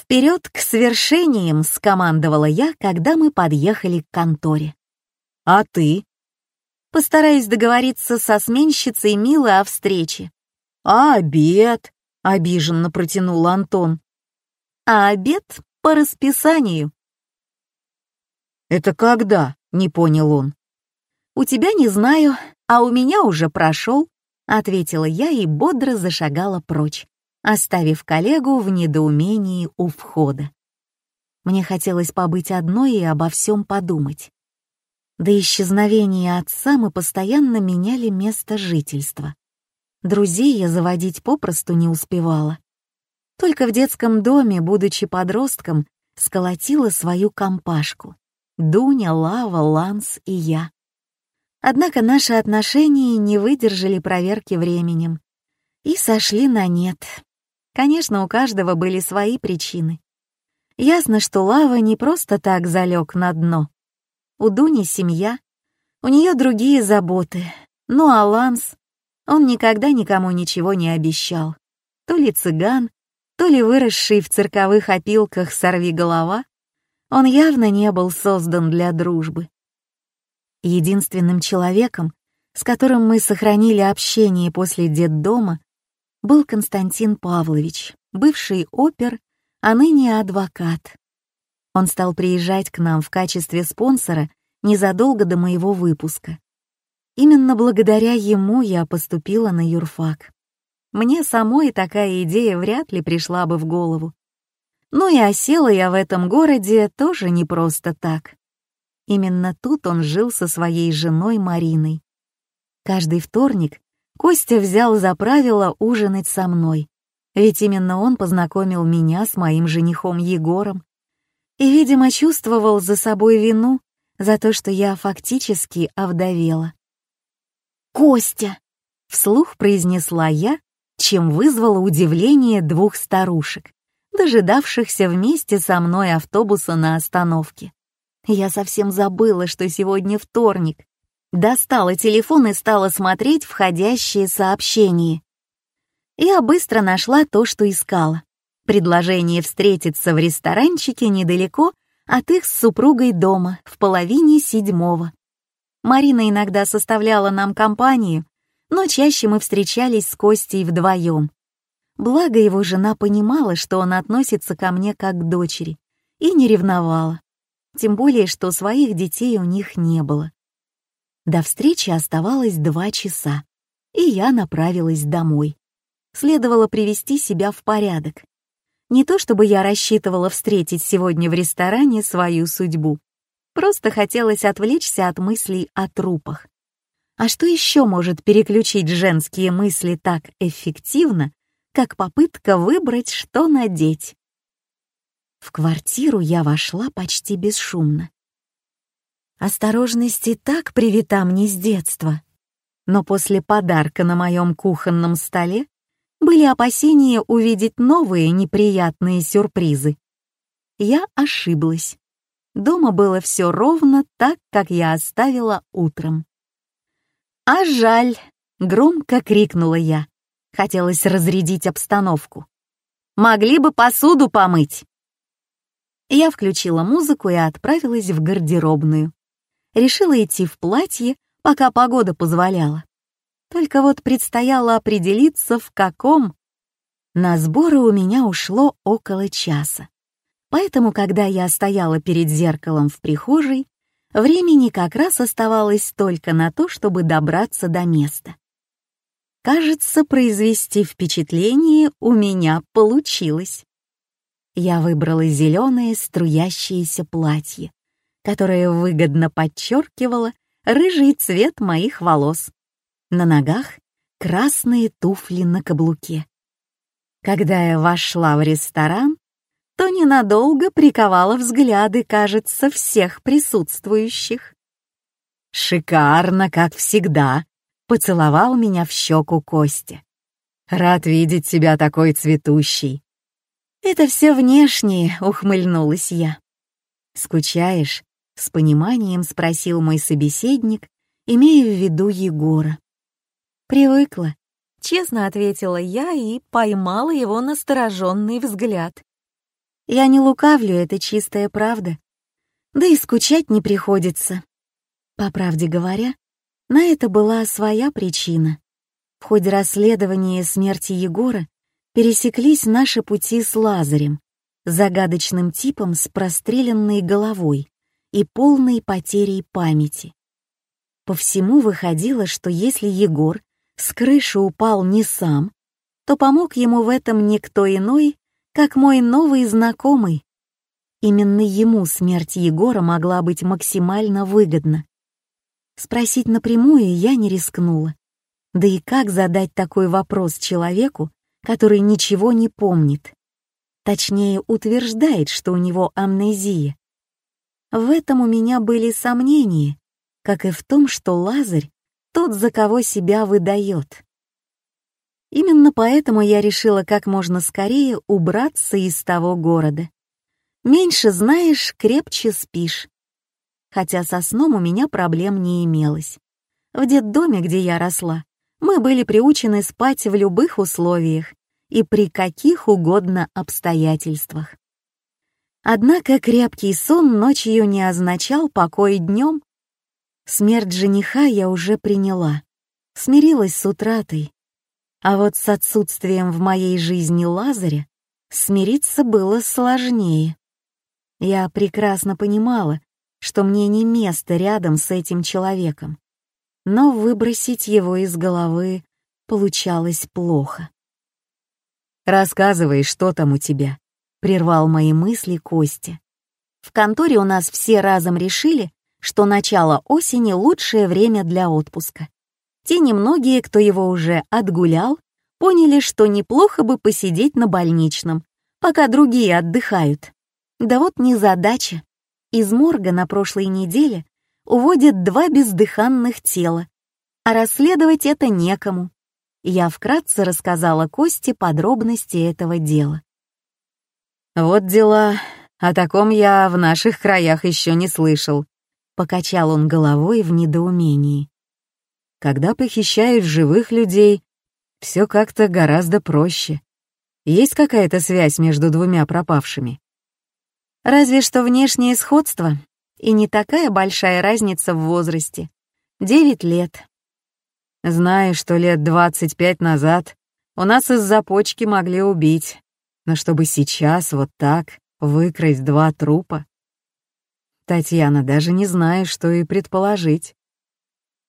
«Вперед к свершениям!» — скомандовала я, когда мы подъехали к конторе. «А ты?» Постараюсь договориться со сменщицей Милы о встрече. «А обед?» — обиженно протянул Антон. «А обед по расписанию». «Это когда?» — не понял он. «У тебя не знаю, а у меня уже прошел», — ответила я и бодро зашагала прочь, оставив коллегу в недоумении у входа. Мне хотелось побыть одной и обо всем подумать. До исчезновения отца мы постоянно меняли место жительства. Друзей я заводить попросту не успевала. Только в детском доме, будучи подростком, сколотила свою компашку. Дуня, Лава, Ланс и я. Однако наши отношения не выдержали проверки временем и сошли на нет. Конечно, у каждого были свои причины. Ясно, что Лава не просто так залег на дно. У Дуни семья, у нее другие заботы. Ну а Ланс, он никогда никому ничего не обещал. То ли цыган, то ли выросший в цирковых опилках сорви голова, он явно не был создан для дружбы. Единственным человеком, с которым мы сохранили общение после детдома, был Константин Павлович, бывший опер, а ныне адвокат. Он стал приезжать к нам в качестве спонсора незадолго до моего выпуска. Именно благодаря ему я поступила на юрфак. Мне самой такая идея вряд ли пришла бы в голову. Ну и осела я в этом городе тоже не просто так. Именно тут он жил со своей женой Мариной. Каждый вторник Костя взял за правило ужинать со мной, ведь именно он познакомил меня с моим женихом Егором, и, видимо, чувствовал за собой вину за то, что я фактически овдовела. «Костя!» — вслух произнесла я, чем вызвало удивление двух старушек, дожидавшихся вместе со мной автобуса на остановке. Я совсем забыла, что сегодня вторник. Достала телефон и стала смотреть входящие сообщения. Я быстро нашла то, что искала предложение встретиться в ресторанчике недалеко от их с супругой дома в половине седьмого. Марина иногда составляла нам компанию, но чаще мы встречались с Костей вдвоем. Благо его жена понимала, что он относится ко мне как к дочери, и не ревновала. Тем более, что своих детей у них не было. До встречи оставалось два часа, и я направилась домой. Следовало привести себя в порядок. Не то чтобы я рассчитывала встретить сегодня в ресторане свою судьбу. Просто хотелось отвлечься от мыслей о трупах. А что еще может переключить женские мысли так эффективно, как попытка выбрать, что надеть? В квартиру я вошла почти бесшумно. Осторожность и так привита мне с детства. Но после подарка на моем кухонном столе были опасения увидеть новые неприятные сюрпризы. Я ошиблась. Дома было все ровно так, как я оставила утром. «А жаль!» — громко крикнула я. Хотелось разрядить обстановку. «Могли бы посуду помыть!» Я включила музыку и отправилась в гардеробную. Решила идти в платье, пока погода позволяла. Только вот предстояло определиться, в каком. На сборы у меня ушло около часа. Поэтому, когда я стояла перед зеркалом в прихожей, времени как раз оставалось только на то, чтобы добраться до места. Кажется, произвести впечатление у меня получилось. Я выбрала зеленое струящееся платье, которое выгодно подчеркивало рыжий цвет моих волос. На ногах красные туфли на каблуке. Когда я вошла в ресторан, то ненадолго приковала взгляды, кажется, всех присутствующих. «Шикарно, как всегда», — поцеловал меня в щеку Костя. «Рад видеть тебя такой цветущей». «Это все внешнее», — ухмыльнулась я. «Скучаешь?» — с пониманием спросил мой собеседник, имея в виду Егора. «Привыкла», — честно ответила я и поймала его настороженный взгляд. Я не лукавлю, это чистая правда. Да и скучать не приходится. По правде говоря, на это была своя причина. В ходе расследования смерти Егора пересеклись наши пути с Лазарем, загадочным типом с простреленной головой и полной потерей памяти. По всему выходило, что если Егор с крыши упал не сам, то помог ему в этом никто иной, как мой новый знакомый. Именно ему смерть Егора могла быть максимально выгодна. Спросить напрямую я не рискнула. Да и как задать такой вопрос человеку, который ничего не помнит? Точнее, утверждает, что у него амнезия. В этом у меня были сомнения, как и в том, что Лазарь — тот, за кого себя выдает. Именно поэтому я решила как можно скорее убраться из того города. Меньше знаешь, крепче спишь. Хотя со сном у меня проблем не имелось. В детдоме, где я росла, мы были приучены спать в любых условиях и при каких угодно обстоятельствах. Однако крепкий сон ночью не означал покой днем. Смерть жениха я уже приняла, смирилась с утратой, а вот с отсутствием в моей жизни Лазаря смириться было сложнее. Я прекрасно понимала, что мне не место рядом с этим человеком, но выбросить его из головы получалось плохо. «Рассказывай, что там у тебя», — прервал мои мысли Костя. В конторе у нас все разом решили, что начало осени — лучшее время для отпуска. Те немногие, кто его уже отгулял, поняли, что неплохо бы посидеть на больничном, пока другие отдыхают. Да вот незадача. Из морга на прошлой неделе уводят два бездыханных тела, а расследовать это некому. Я вкратце рассказала Косте подробности этого дела. «Вот дела, о таком я в наших краях еще не слышал», — покачал он головой в недоумении. Когда похищают живых людей, все как-то гораздо проще. Есть какая-то связь между двумя пропавшими? Разве что внешнее сходство и не такая большая разница в возрасте. Девять лет. Знаю, что лет двадцать пять назад у нас из-за почки могли убить, но чтобы сейчас вот так выкрасть два трупа. Татьяна, даже не знаю, что и предположить.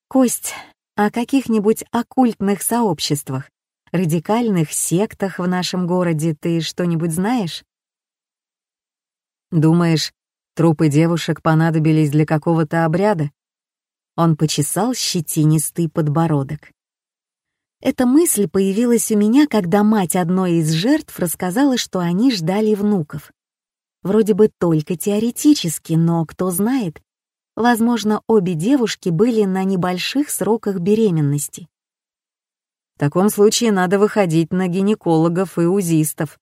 Кость, о каких-нибудь оккультных сообществах, радикальных сектах в нашем городе ты что-нибудь знаешь? Думаешь, трупы девушек понадобились для какого-то обряда? Он почесал щетинистый подбородок. Эта мысль появилась у меня, когда мать одной из жертв рассказала, что они ждали внуков. Вроде бы только теоретически, но кто знает, Возможно, обе девушки были на небольших сроках беременности. В таком случае надо выходить на гинекологов и узистов.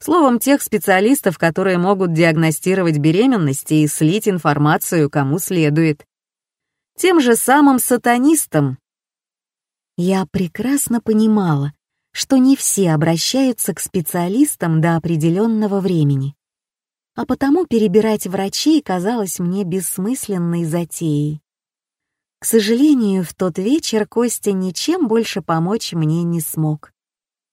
Словом, тех специалистов, которые могут диагностировать беременность и слить информацию кому следует. Тем же самым сатанистам. Я прекрасно понимала, что не все обращаются к специалистам до определенного времени а потому перебирать врачей казалось мне бессмысленной затеей. К сожалению, в тот вечер Костя ничем больше помочь мне не смог.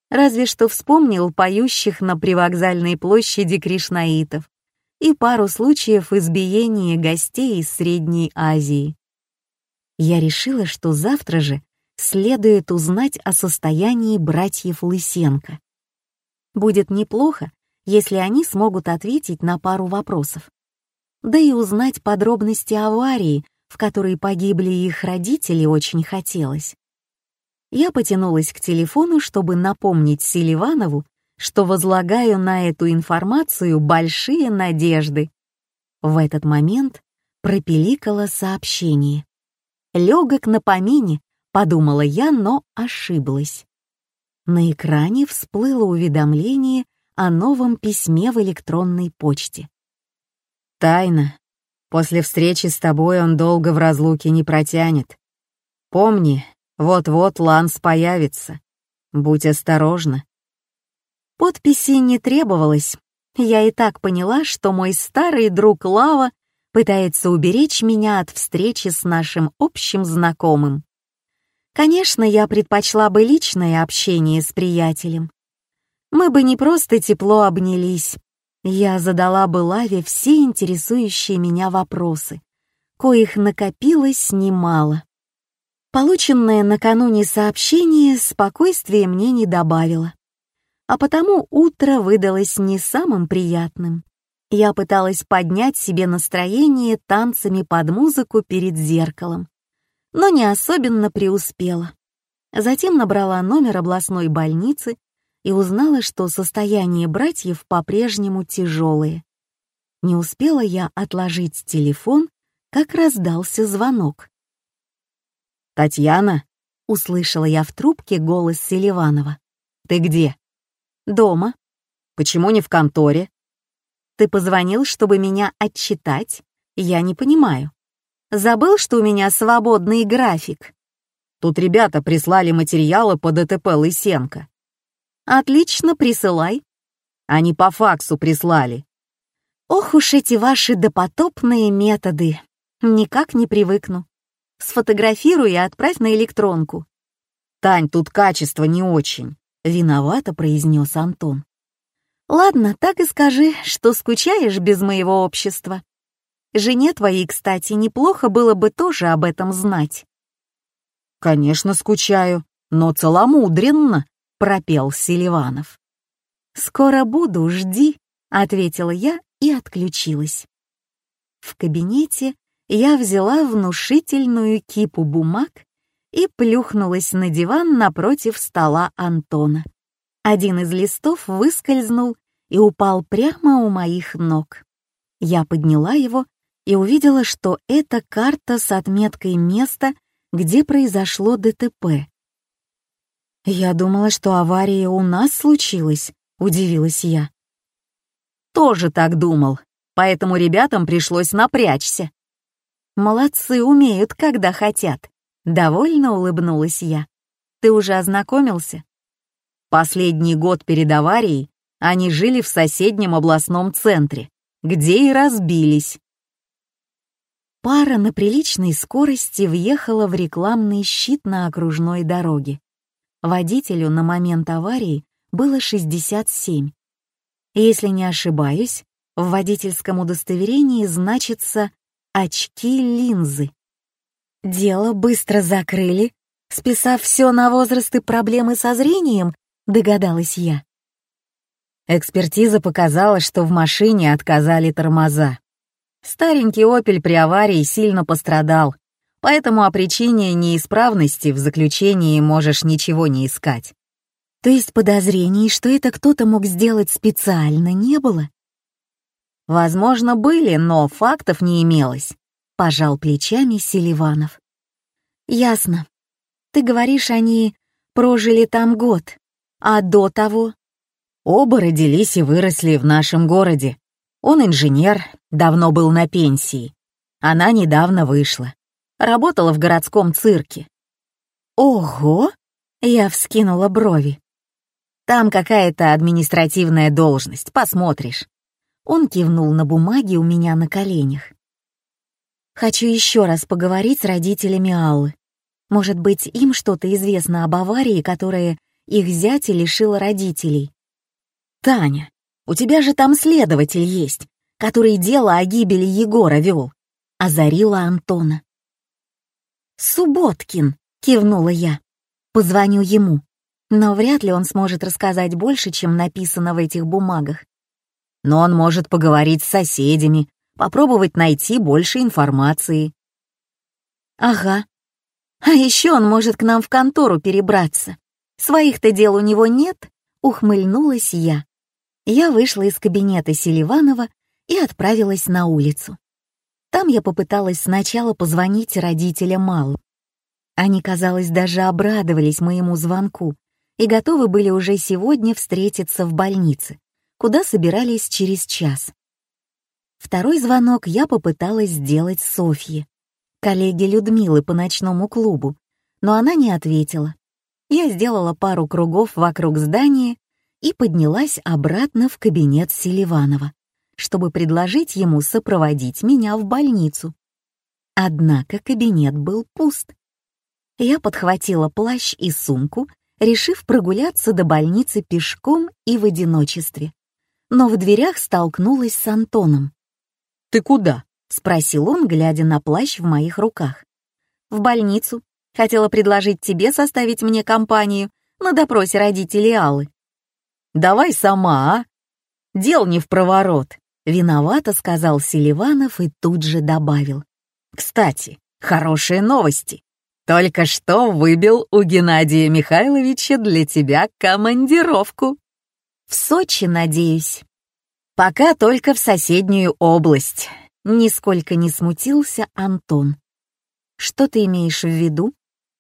Разве что вспомнил поющих на привокзальной площади кришнаитов и пару случаев избиения гостей из Средней Азии. Я решила, что завтра же следует узнать о состоянии братьев Лысенко. Будет неплохо, если они смогут ответить на пару вопросов. Да и узнать подробности аварии, в которой погибли их родители, очень хотелось. Я потянулась к телефону, чтобы напомнить Селиванову, что возлагаю на эту информацию большие надежды. В этот момент пропиликало сообщение. «Легок на помине», — подумала я, но ошиблась. На экране всплыло уведомление о новом письме в электронной почте. «Тайна. После встречи с тобой он долго в разлуке не протянет. Помни, вот-вот Ланс появится. Будь осторожна». Подписи не требовалось, Я и так поняла, что мой старый друг Лава пытается уберечь меня от встречи с нашим общим знакомым. Конечно, я предпочла бы личное общение с приятелем. Мы бы не просто тепло обнялись. Я задала бы Лаве все интересующие меня вопросы, коих накопилось немало. Полученное накануне сообщение спокойствия мне не добавило, а потому утро выдалось не самым приятным. Я пыталась поднять себе настроение танцами под музыку перед зеркалом, но не особенно преуспела. Затем набрала номер областной больницы и узнала, что состояние братьев по-прежнему тяжелое. Не успела я отложить телефон, как раздался звонок. «Татьяна?» — услышала я в трубке голос Селиванова. «Ты где?» «Дома». «Почему не в конторе?» «Ты позвонил, чтобы меня отчитать? Я не понимаю. Забыл, что у меня свободный график?» «Тут ребята прислали материалы по ДТП Лысенко». «Отлично, присылай». «Они по факсу прислали». «Ох уж эти ваши допотопные методы. Никак не привыкну. Сфотографируй и отправь на электронку». «Тань, тут качество не очень», — виновато произнес Антон. «Ладно, так и скажи, что скучаешь без моего общества. Жене твоей, кстати, неплохо было бы тоже об этом знать». «Конечно, скучаю, но целомудренно», — пропел Селиванов. «Скоро буду, жди», — ответила я и отключилась. В кабинете я взяла внушительную кипу бумаг и плюхнулась на диван напротив стола Антона. Один из листов выскользнул и упал прямо у моих ног. Я подняла его и увидела, что это карта с отметкой места, где произошло ДТП. «Я думала, что авария у нас случилась», — удивилась я. «Тоже так думал, поэтому ребятам пришлось напрячься». «Молодцы, умеют, когда хотят», — довольно улыбнулась я. «Ты уже ознакомился?» Последний год перед аварией они жили в соседнем областном центре, где и разбились. Пара на приличной скорости въехала в рекламный щит на окружной дороге. Водителю на момент аварии было 67. Если не ошибаюсь, в водительском удостоверении значится «очки-линзы». Дело быстро закрыли, списав все на возраст и проблемы со зрением, догадалась я. Экспертиза показала, что в машине отказали тормоза. Старенький «Опель» при аварии сильно пострадал, поэтому о причине неисправности в заключении можешь ничего не искать. То есть подозрений, что это кто-то мог сделать специально, не было? Возможно, были, но фактов не имелось, пожал плечами Селиванов. Ясно. Ты говоришь, они прожили там год, а до того? Оба родились и выросли в нашем городе. Он инженер, давно был на пенсии. Она недавно вышла. Работала в городском цирке. Ого! Я вскинула брови. Там какая-то административная должность, посмотришь. Он кивнул на бумаге у меня на коленях. Хочу еще раз поговорить с родителями Аллы. Может быть, им что-то известно об аварии, которая их зятя лишила родителей. Таня, у тебя же там следователь есть, который дело о гибели Егора вел», — озарила Антона. «Субботкин», — кивнула я. «Позвоню ему, но вряд ли он сможет рассказать больше, чем написано в этих бумагах. Но он может поговорить с соседями, попробовать найти больше информации». «Ага. А еще он может к нам в контору перебраться. Своих-то дел у него нет», — ухмыльнулась я я вышла из кабинета Селиванова и отправилась на улицу. Там я попыталась сначала позвонить родителям Мал. Они, казалось, даже обрадовались моему звонку и готовы были уже сегодня встретиться в больнице, куда собирались через час. Второй звонок я попыталась сделать Софье, коллеге Людмилы по ночному клубу, но она не ответила. Я сделала пару кругов вокруг здания и поднялась обратно в кабинет Селиванова, чтобы предложить ему сопроводить меня в больницу. Однако кабинет был пуст. Я подхватила плащ и сумку, решив прогуляться до больницы пешком и в одиночестве. Но в дверях столкнулась с Антоном. «Ты куда?» — спросил он, глядя на плащ в моих руках. «В больницу. Хотела предложить тебе составить мне компанию на допросе родителей Аллы». «Давай сама, а? Дел не в проворот», — виновато сказал Селиванов и тут же добавил. «Кстати, хорошие новости. Только что выбил у Геннадия Михайловича для тебя командировку. В Сочи, надеюсь. Пока только в соседнюю область. Нисколько не смутился Антон. Что ты имеешь в виду?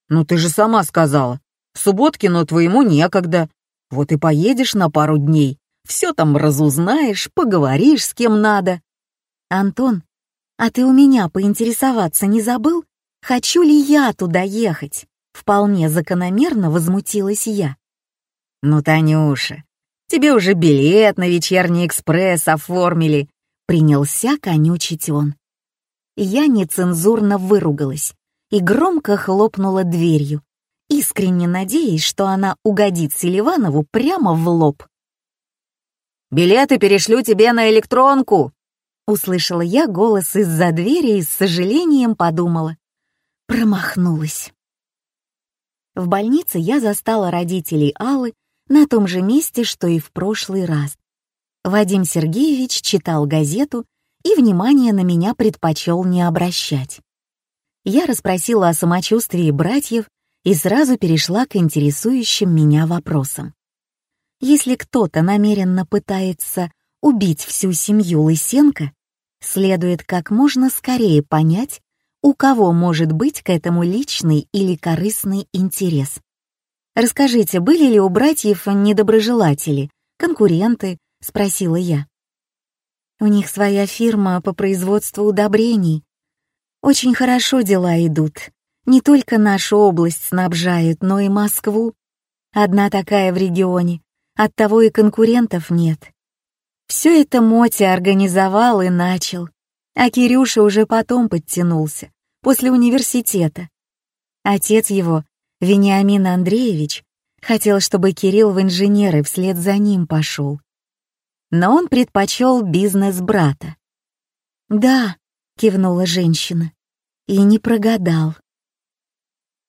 Ну ты же сама сказала. Субботкину твоему некогда. Вот и поедешь на пару дней. Все там разузнаешь, поговоришь с кем надо. Антон, а ты у меня поинтересоваться не забыл? Хочу ли я туда ехать? Вполне закономерно возмутилась я. Ну, Танюша, тебе уже билет на вечерний экспресс оформили. Принялся конючить он. Я нецензурно выругалась и громко хлопнула дверью, искренне надеясь, что она угодит Селиванову прямо в лоб. «Билеты перешлю тебе на электронку!» Услышала я голос из-за двери и с сожалением подумала. Промахнулась. В больнице я застала родителей Аллы на том же месте, что и в прошлый раз. Вадим Сергеевич читал газету и внимание на меня предпочел не обращать. Я расспросила о самочувствии братьев и сразу перешла к интересующим меня вопросам. Если кто-то намеренно пытается убить всю семью Лысенко, следует как можно скорее понять, у кого может быть к этому личный или корыстный интерес. «Расскажите, были ли у братьев недоброжелатели, конкуренты?» — спросила я. «У них своя фирма по производству удобрений. Очень хорошо дела идут. Не только нашу область снабжают, но и Москву. Одна такая в регионе, оттого и конкурентов нет. Все это Мотя организовал и начал. А Кирюша уже потом подтянулся, после университета. Отец его, Вениамин Андреевич, хотел, чтобы Кирилл в инженеры вслед за ним пошел. Но он предпочел бизнес брата. «Да», — кивнула женщина, — «и не прогадал».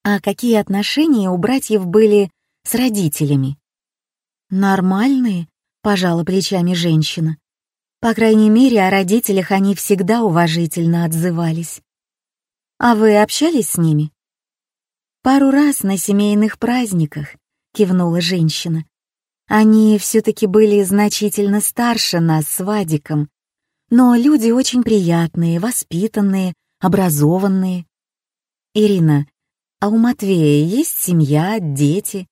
«А какие отношения у братьев были с родителями?» «Нормальные», — пожала плечами женщина. По крайней мере, о родителях они всегда уважительно отзывались. А вы общались с ними? Пару раз на семейных праздниках, кивнула женщина. Они все-таки были значительно старше нас с Вадиком, но люди очень приятные, воспитанные, образованные. Ирина, а у Матвея есть семья, дети?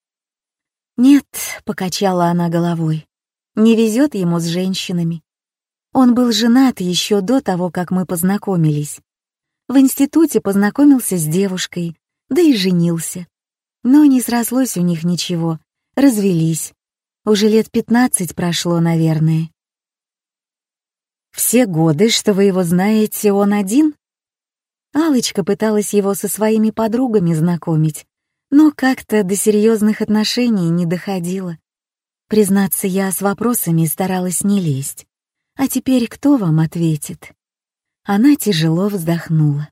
Нет, покачала она головой. Не везет ему с женщинами. Он был женат еще до того, как мы познакомились. В институте познакомился с девушкой, да и женился. Но не срослось у них ничего, развелись. Уже лет пятнадцать прошло, наверное. Все годы, что вы его знаете, он один? Алочка пыталась его со своими подругами знакомить, но как-то до серьезных отношений не доходило. Признаться, я с вопросами старалась не лезть. А теперь кто вам ответит?» Она тяжело вздохнула.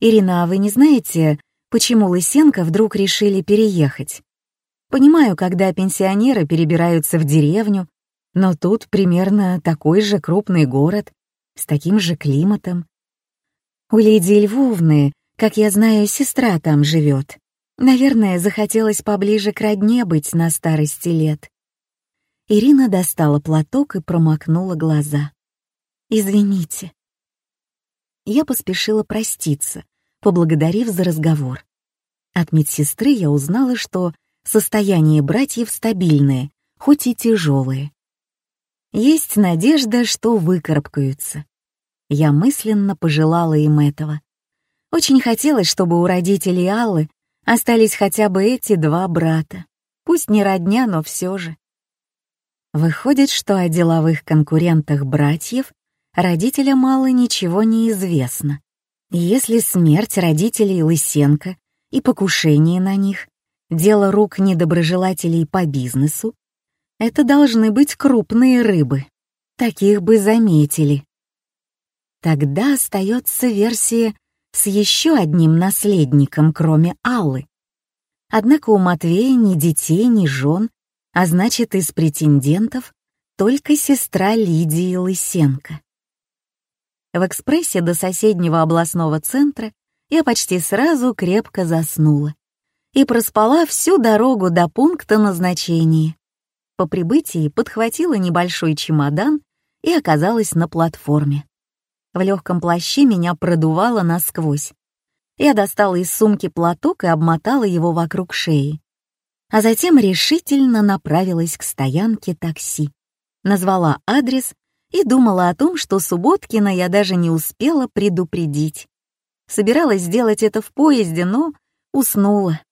«Ирина, а вы не знаете, почему Лысенко вдруг решили переехать? Понимаю, когда пенсионеры перебираются в деревню, но тут примерно такой же крупный город, с таким же климатом. У Лидии Львовны, как я знаю, сестра там живет. Наверное, захотелось поближе к родне быть на старости лет. Ирина достала платок и промокнула глаза. «Извините». Я поспешила проститься, поблагодарив за разговор. От медсестры я узнала, что состояние братьев стабильное, хоть и тяжелое. Есть надежда, что выкарабкаются. Я мысленно пожелала им этого. Очень хотелось, чтобы у родителей Аллы остались хотя бы эти два брата. Пусть не родня, но все же. Выходит, что о деловых конкурентах братьев родителям мало ничего не известно. Если смерть родителей Лысенко и покушение на них — дело рук недоброжелателей по бизнесу, это должны быть крупные рыбы. Таких бы заметили. Тогда остается версия с еще одним наследником, кроме Аллы. Однако у Матвея ни детей, ни жен, а значит, из претендентов только сестра Лидии Лысенко. В экспрессе до соседнего областного центра я почти сразу крепко заснула и проспала всю дорогу до пункта назначения. По прибытии подхватила небольшой чемодан и оказалась на платформе. В легком плаще меня продувало насквозь. Я достала из сумки платок и обмотала его вокруг шеи. А затем решительно направилась к стоянке такси. Назвала адрес и думала о том, что Субботкина я даже не успела предупредить. Собиралась сделать это в поезде, но уснула.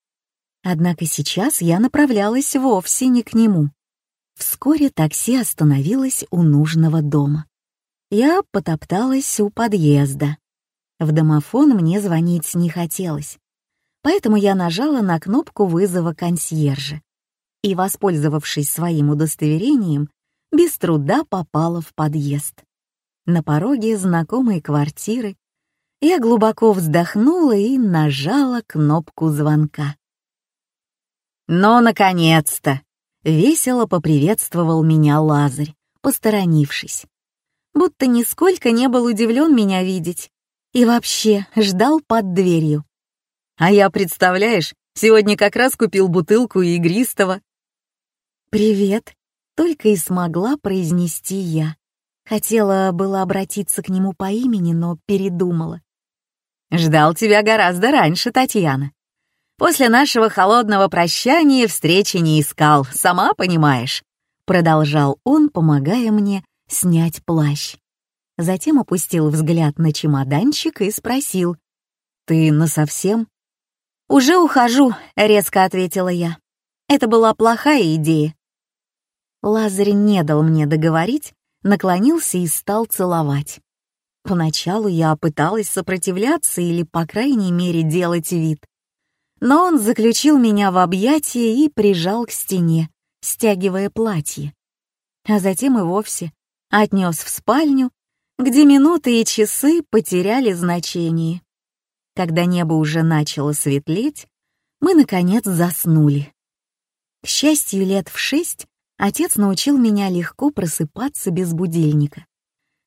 Однако сейчас я направлялась вовсе не к нему. Вскоре такси остановилось у нужного дома. Я потопталась у подъезда. В домофон мне звонить не хотелось, поэтому я нажала на кнопку вызова консьержа и, воспользовавшись своим удостоверением, без труда попала в подъезд. На пороге знакомой квартиры я глубоко вздохнула и нажала кнопку звонка. «Ну, наконец-то!» — весело поприветствовал меня Лазарь, посторонившись. Будто нисколько не был удивлен меня видеть. И вообще ждал под дверью. А я, представляешь, сегодня как раз купил бутылку игристого. «Привет», только и смогла произнести я. Хотела было обратиться к нему по имени, но передумала. «Ждал тебя гораздо раньше, Татьяна. После нашего холодного прощания встречи не искал, сама понимаешь», — продолжал он, помогая мне снять плащ. Затем опустил взгляд на чемоданчик и спросил. «Ты насовсем?» «Уже ухожу», — резко ответила я. «Это была плохая идея. Лазарь не дал мне договорить, наклонился и стал целовать. Поначалу я пыталась сопротивляться или, по крайней мере, делать вид. Но он заключил меня в объятия и прижал к стене, стягивая платье. А затем и вовсе отнес в спальню, где минуты и часы потеряли значение. Когда небо уже начало светлеть, мы, наконец, заснули. К счастью, лет в шесть Отец научил меня легко просыпаться без будильника.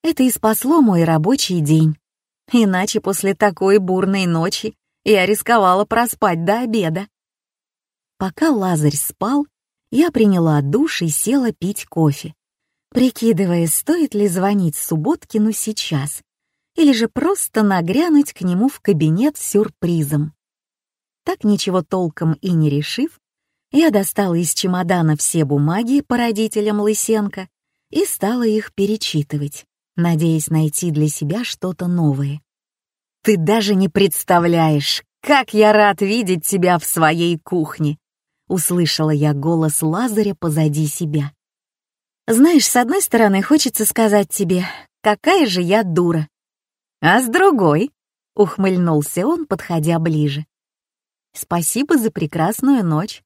Это и спасло мой рабочий день. Иначе после такой бурной ночи я рисковала проспать до обеда. Пока Лазарь спал, я приняла душ и села пить кофе, прикидывая, стоит ли звонить Субботкину сейчас или же просто нагрянуть к нему в кабинет с сюрпризом. Так ничего толком и не решив, я достала из чемодана все бумаги по родителям Лысенко и стала их перечитывать, надеясь найти для себя что-то новое. «Ты даже не представляешь, как я рад видеть тебя в своей кухне!» Услышала я голос Лазаря позади себя. «Знаешь, с одной стороны, хочется сказать тебе, какая же я дура. А с другой...» — ухмыльнулся он, подходя ближе. «Спасибо за прекрасную ночь.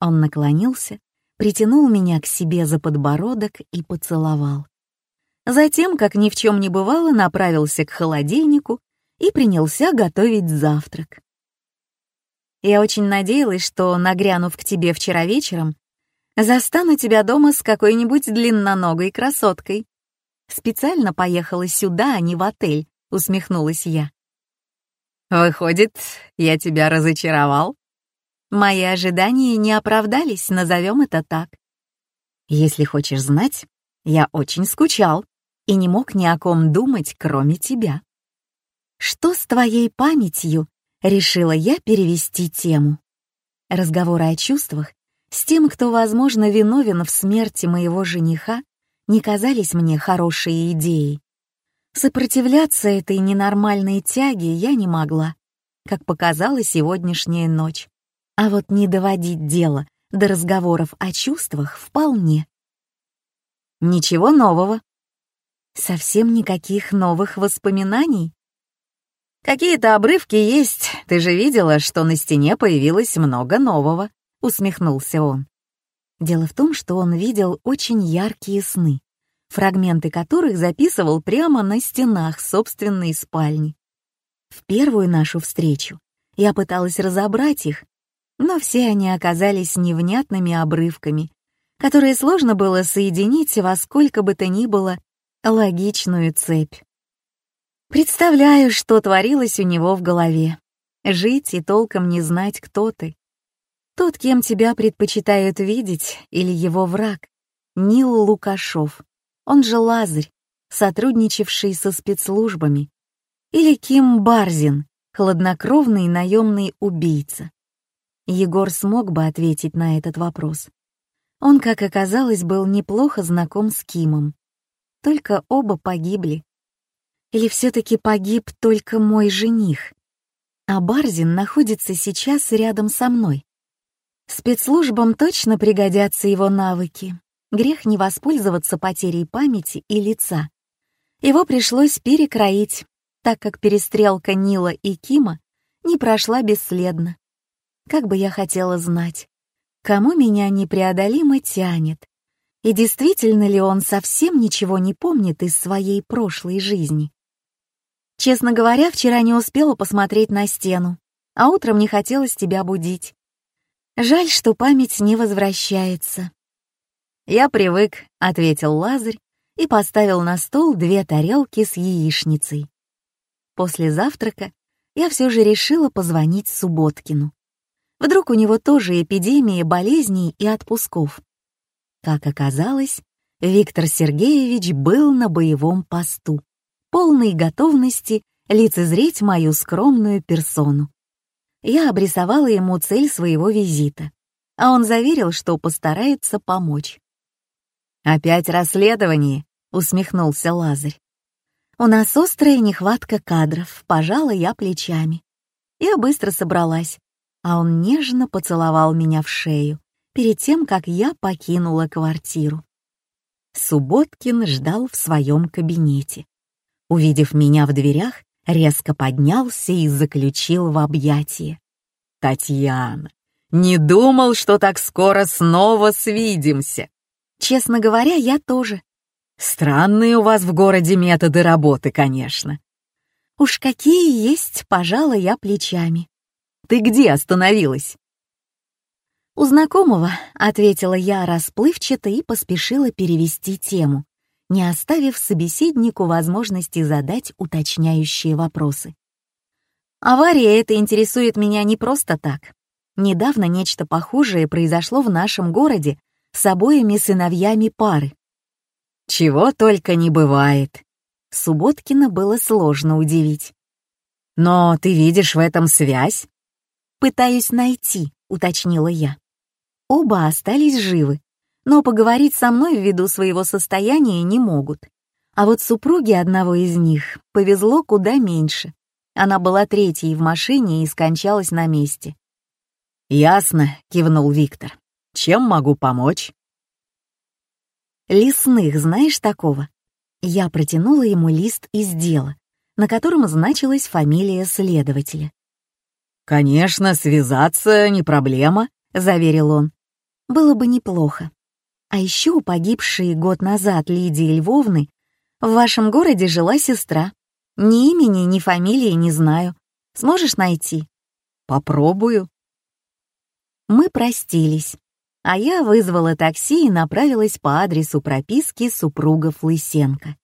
Он наклонился, притянул меня к себе за подбородок и поцеловал. Затем, как ни в чем не бывало, направился к холодильнику и принялся готовить завтрак. Я очень надеялась, что, нагрянув к тебе вчера вечером, застану тебя дома с какой-нибудь длинноногой красоткой. Специально поехала сюда, а не в отель, усмехнулась я. Выходит, я тебя разочаровал? Мои ожидания не оправдались, назовем это так. Если хочешь знать, я очень скучал и не мог ни о ком думать, кроме тебя. Что с твоей памятью? Решила я перевести тему. Разговоры о чувствах с тем, кто, возможно, виновен в смерти моего жениха, не казались мне хорошей идеей. Сопротивляться этой ненормальной тяге я не могла, как показала сегодняшняя ночь. А вот не доводить дело до разговоров о чувствах вполне. Ничего нового. Совсем никаких новых воспоминаний? Какие-то обрывки есть. Ты же видела, что на стене появилось много нового, усмехнулся он. Дело в том, что он видел очень яркие сны, фрагменты которых записывал прямо на стенах собственной спальни. В первую нашу встречу я пыталась разобрать их, но все они оказались невнятными обрывками, которые сложно было соединить во сколько бы то ни было логичную цепь. Представляю, что творилось у него в голове. Жить и толком не знать, кто ты. Тот, кем тебя предпочитают видеть, или его враг. Нил Лукашов, он же Лазарь, сотрудничавший со спецслужбами. Или Ким Барзин, хладнокровный наемный убийца. Егор смог бы ответить на этот вопрос. Он, как оказалось, был неплохо знаком с Кимом. Только оба погибли. Или все-таки погиб только мой жених? А Барзин находится сейчас рядом со мной. Спецслужбам точно пригодятся его навыки. Грех не воспользоваться потерей памяти и лица. Его пришлось перекроить, так как перестрелка Нила и Кима не прошла бесследно. Как бы я хотела знать, кому меня непреодолимо тянет, и действительно ли он совсем ничего не помнит из своей прошлой жизни. Честно говоря, вчера не успела посмотреть на стену, а утром не хотелось тебя будить. Жаль, что память не возвращается. «Я привык», — ответил Лазарь и поставил на стол две тарелки с яичницей. После завтрака я все же решила позвонить Субботкину. Вдруг у него тоже эпидемия болезней и отпусков. Как оказалось, Виктор Сергеевич был на боевом посту, полной готовности лицезреть мою скромную персону. Я обрисовала ему цель своего визита, а он заверил, что постарается помочь. «Опять расследование», — усмехнулся Лазарь. «У нас острая нехватка кадров», — пожала я плечами. Я быстро собралась, а он нежно поцеловал меня в шею перед тем, как я покинула квартиру. Субботкин ждал в своем кабинете. Увидев меня в дверях, резко поднялся и заключил в объятия. «Татьяна, не думал, что так скоро снова свидимся!» «Честно говоря, я тоже». «Странные у вас в городе методы работы, конечно». «Уж какие есть, пожала я плечами». Ты где остановилась?» «У знакомого», — ответила я расплывчато и поспешила перевести тему, не оставив собеседнику возможности задать уточняющие вопросы. «Авария это интересует меня не просто так. Недавно нечто похожее произошло в нашем городе с обоими сыновьями пары. Чего только не бывает. Субботкина было сложно удивить. Но ты видишь в этом связь? «Пытаюсь найти», — уточнила я. Оба остались живы, но поговорить со мной ввиду своего состояния не могут. А вот супруге одного из них повезло куда меньше. Она была третьей в машине и скончалась на месте. «Ясно», — кивнул Виктор. «Чем могу помочь?» «Лесных знаешь такого?» Я протянула ему лист из дела, на котором значилась фамилия следователя. «Конечно, связаться не проблема», — заверил он. «Было бы неплохо. А еще у погибшей год назад Лидии Львовны в вашем городе жила сестра. Ни имени, ни фамилии не знаю. Сможешь найти?» «Попробую». Мы простились, а я вызвала такси и направилась по адресу прописки супругов Лысенко.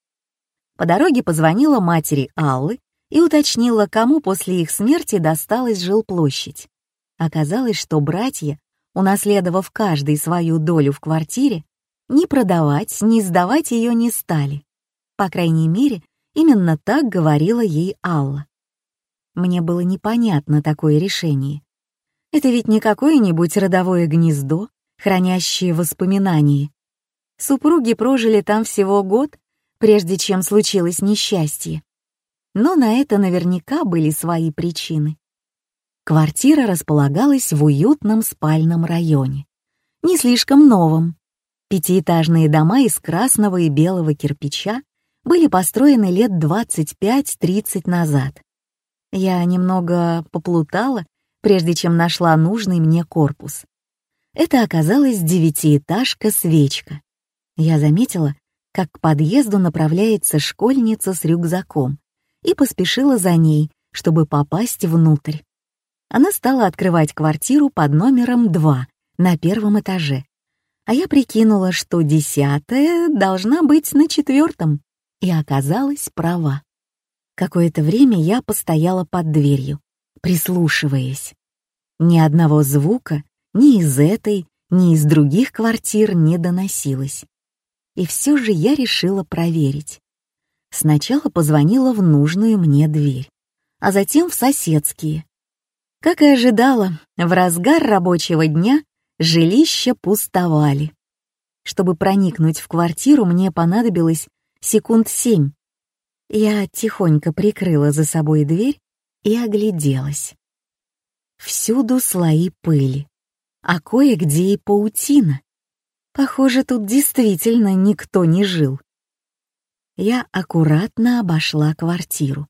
По дороге позвонила матери Аллы и уточнила, кому после их смерти досталась жилплощадь. Оказалось, что братья, унаследовав каждый свою долю в квартире, ни продавать, ни сдавать ее не стали. По крайней мере, именно так говорила ей Алла. Мне было непонятно такое решение. Это ведь не какое-нибудь родовое гнездо, хранящее воспоминания. Супруги прожили там всего год, прежде чем случилось несчастье но на это наверняка были свои причины. Квартира располагалась в уютном спальном районе, не слишком новом. Пятиэтажные дома из красного и белого кирпича были построены лет 25-30 назад. Я немного поплутала, прежде чем нашла нужный мне корпус. Это оказалась девятиэтажка-свечка. Я заметила, как к подъезду направляется школьница с рюкзаком, и поспешила за ней, чтобы попасть внутрь. Она стала открывать квартиру под номером 2 на первом этаже, а я прикинула, что десятая должна быть на четвертом, и оказалась права. Какое-то время я постояла под дверью, прислушиваясь. Ни одного звука ни из этой, ни из других квартир не доносилось. И все же я решила проверить. Сначала позвонила в нужную мне дверь, а затем в соседские. Как и ожидала, в разгар рабочего дня жилища пустовали. Чтобы проникнуть в квартиру, мне понадобилось секунд семь. Я тихонько прикрыла за собой дверь и огляделась. Всюду слои пыли, а кое-где и паутина. Похоже, тут действительно никто не жил. Я аккуратно обошла квартиру.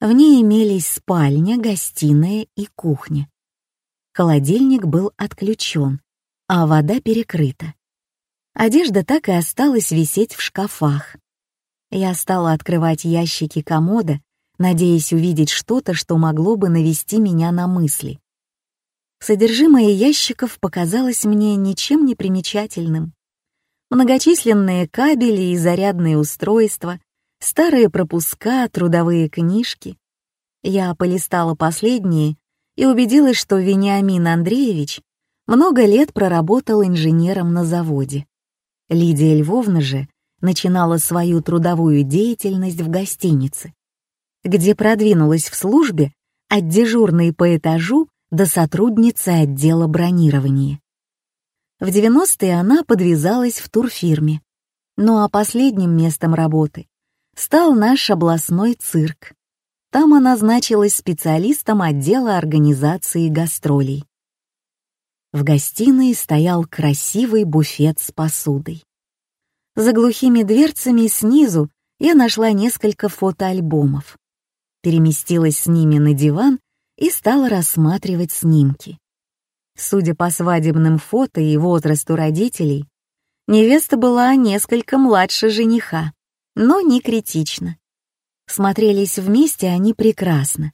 В ней имелись спальня, гостиная и кухня. Холодильник был отключен, а вода перекрыта. Одежда так и осталась висеть в шкафах. Я стала открывать ящики комода, надеясь увидеть что-то, что могло бы навести меня на мысли. Содержимое ящиков показалось мне ничем не примечательным. Многочисленные кабели и зарядные устройства, старые пропуска, трудовые книжки. Я полистала последние и убедилась, что Вениамин Андреевич много лет проработал инженером на заводе. Лидия Львовна же начинала свою трудовую деятельность в гостинице, где продвинулась в службе от дежурной по этажу до сотрудницы отдела бронирования. В 90-е она подвязалась в турфирме. Ну а последним местом работы стал наш областной цирк. Там она значилась специалистом отдела организации гастролей. В гостиной стоял красивый буфет с посудой. За глухими дверцами снизу я нашла несколько фотоальбомов. Переместилась с ними на диван и стала рассматривать снимки. Судя по свадебным фото и возрасту родителей, невеста была несколько младше жениха, но не критично. Смотрелись вместе они прекрасно.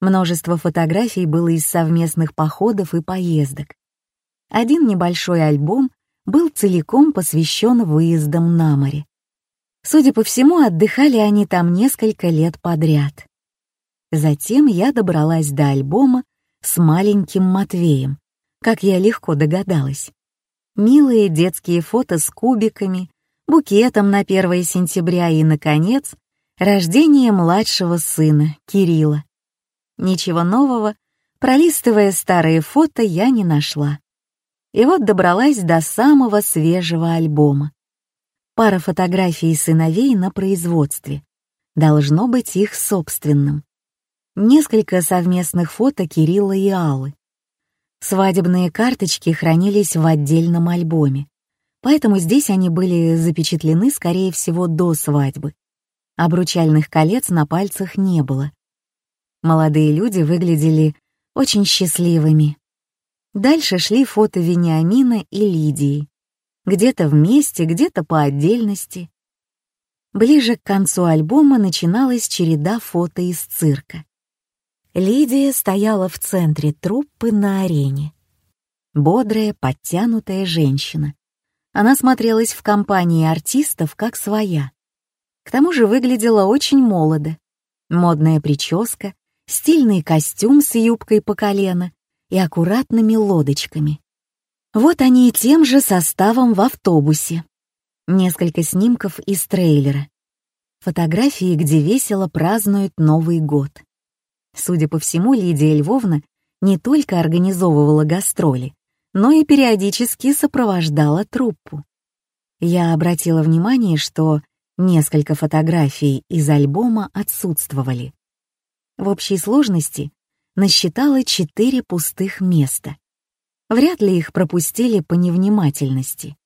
Множество фотографий было из совместных походов и поездок. Один небольшой альбом был целиком посвящен выездам на море. Судя по всему, отдыхали они там несколько лет подряд. Затем я добралась до альбома с маленьким Матвеем, как я легко догадалась. Милые детские фото с кубиками, букетом на 1 сентября и, наконец, рождение младшего сына, Кирилла. Ничего нового, пролистывая старые фото, я не нашла. И вот добралась до самого свежего альбома. Пара фотографий сыновей на производстве. Должно быть их собственным. Несколько совместных фото Кирилла и Аллы. Свадебные карточки хранились в отдельном альбоме, поэтому здесь они были запечатлены, скорее всего, до свадьбы. Обручальных колец на пальцах не было. Молодые люди выглядели очень счастливыми. Дальше шли фото Вениамина и Лидии. Где-то вместе, где-то по отдельности. Ближе к концу альбома начиналась череда фото из цирка. Лидия стояла в центре труппы на арене. Бодрая, подтянутая женщина. Она смотрелась в компании артистов как своя. К тому же выглядела очень молодо. Модная прическа, стильный костюм с юбкой по колено и аккуратными лодочками. Вот они и тем же составом в автобусе. Несколько снимков из трейлера. Фотографии, где весело празднуют Новый год. Судя по всему, Лидия Львовна не только организовывала гастроли, но и периодически сопровождала труппу. Я обратила внимание, что несколько фотографий из альбома отсутствовали. В общей сложности насчитала четыре пустых места. Вряд ли их пропустили по невнимательности.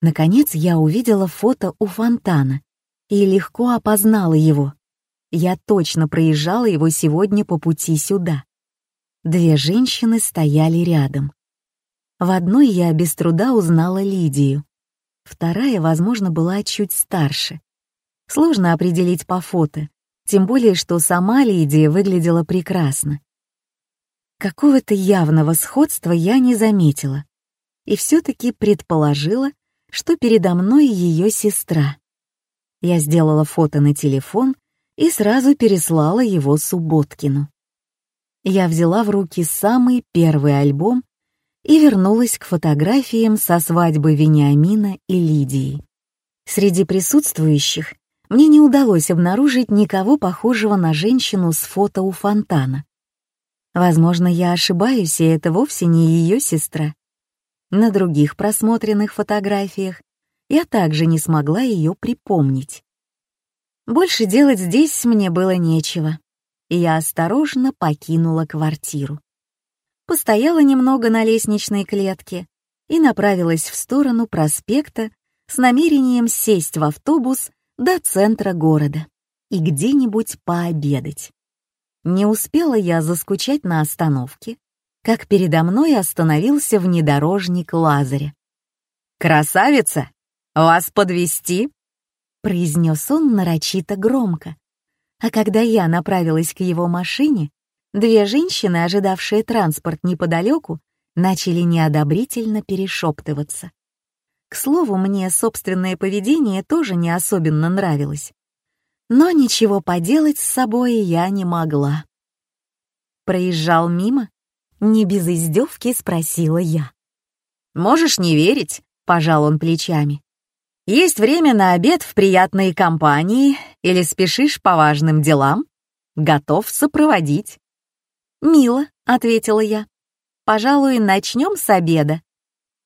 Наконец я увидела фото у фонтана и легко опознала его. Я точно проезжала его сегодня по пути сюда. Две женщины стояли рядом. В одной я без труда узнала Лидию. Вторая, возможно, была чуть старше. Сложно определить по фото, тем более, что сама Лидия выглядела прекрасно. Какого-то явного сходства я не заметила и все-таки предположила, что передо мной ее сестра. Я сделала фото на телефон и сразу переслала его Субботкину. Я взяла в руки самый первый альбом и вернулась к фотографиям со свадьбы Вениамина и Лидии. Среди присутствующих мне не удалось обнаружить никого похожего на женщину с фото у фонтана. Возможно, я ошибаюсь, и это вовсе не ее сестра. На других просмотренных фотографиях я также не смогла ее припомнить. Больше делать здесь мне было нечего, и я осторожно покинула квартиру. Постояла немного на лестничной клетке и направилась в сторону проспекта с намерением сесть в автобус до центра города и где-нибудь пообедать. Не успела я заскучать на остановке, как передо мной остановился внедорожник Лазаря. «Красавица! Вас подвести? произнес он нарочито громко. А когда я направилась к его машине, две женщины, ожидавшие транспорт неподалеку, начали неодобрительно перешептываться. К слову, мне собственное поведение тоже не особенно нравилось. Но ничего поделать с собой я не могла. Проезжал мимо? Не без издевки спросила я. «Можешь не верить», — пожал он плечами. «Есть время на обед в приятной компании или спешишь по важным делам? Готов сопроводить». «Мило», — ответила я. «Пожалуй, начнем с обеда»